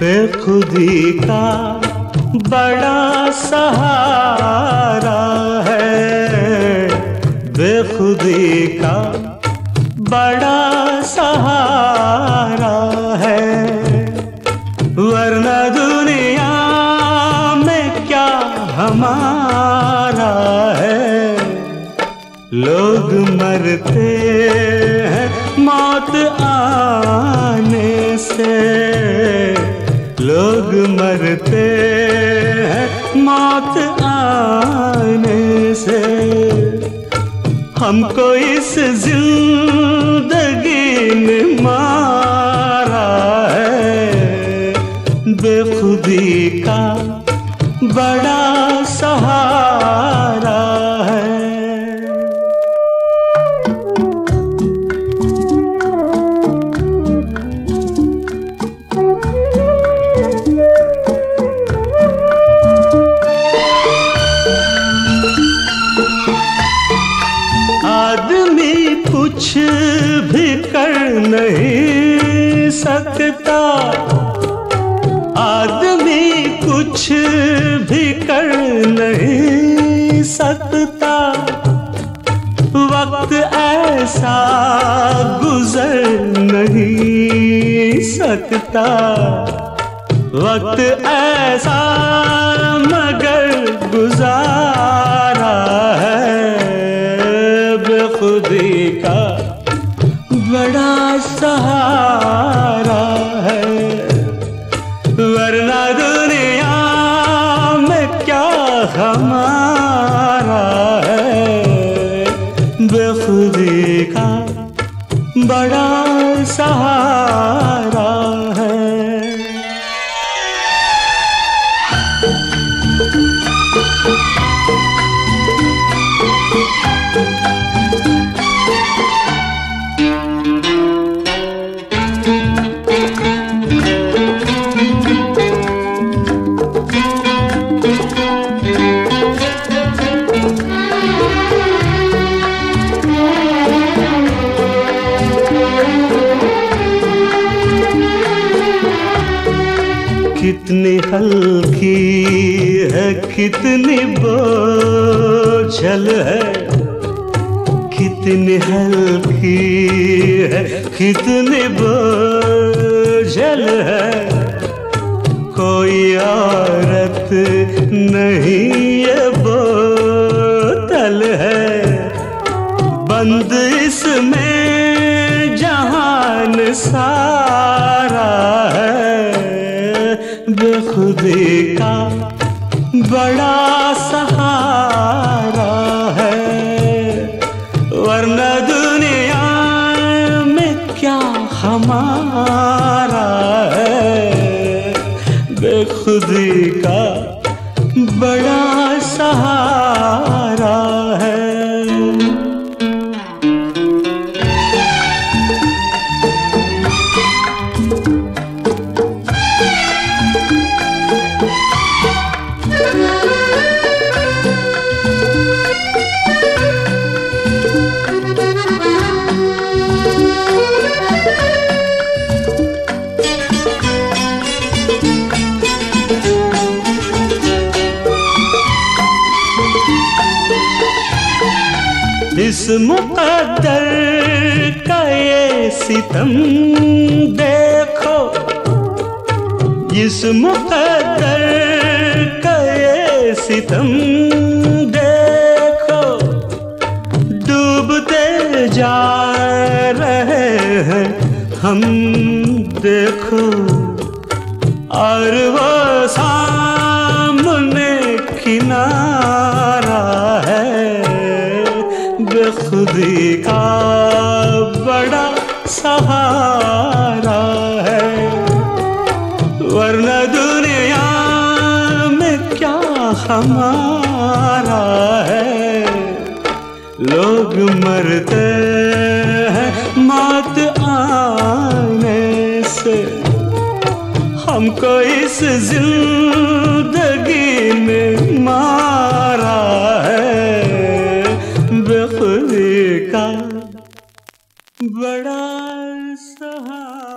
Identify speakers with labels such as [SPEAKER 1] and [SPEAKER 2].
[SPEAKER 1] बेखुदी का बड़ा सहारा है। बेखुदी का बड़ा सहारा है। वरना दुनिया में क्या हमारा है। लोग मरते हैं मौत आने से। लोग मरते हैं मौत आने से। हमको इस ज़िंदगी नहीं सकता आदमी कुछ भी कर नहीं सकता। वक्त ऐसा गुजर नहीं सकता। वक्त ऐसा का बड़ा सहारा कितनी हल्की है, कितनी बोझल है। कितनी हल्की है, कितनी बोझल है। कोई औरत नहीं ये बोतल है। बंद इसमें जहान सारा बेखुदी का बड़ा सहारा है। वरना दुनिया में क्या हमारा है? बेखुदी का बड़ा सहारा इस मुकद्दर का ये सितम देखो। इस मुकद्दर का ये सितम देखो। डूबते जा रहे हैं हम, देखो। और वो सामने बेखुदी का बड़ा सहारा है। वरना दुनिया में क्या हमारा है? लोग मरते हैं मौत आने से। हमको इस ज़िंदगी में मारा बेखुदी का बड़ा सहारा।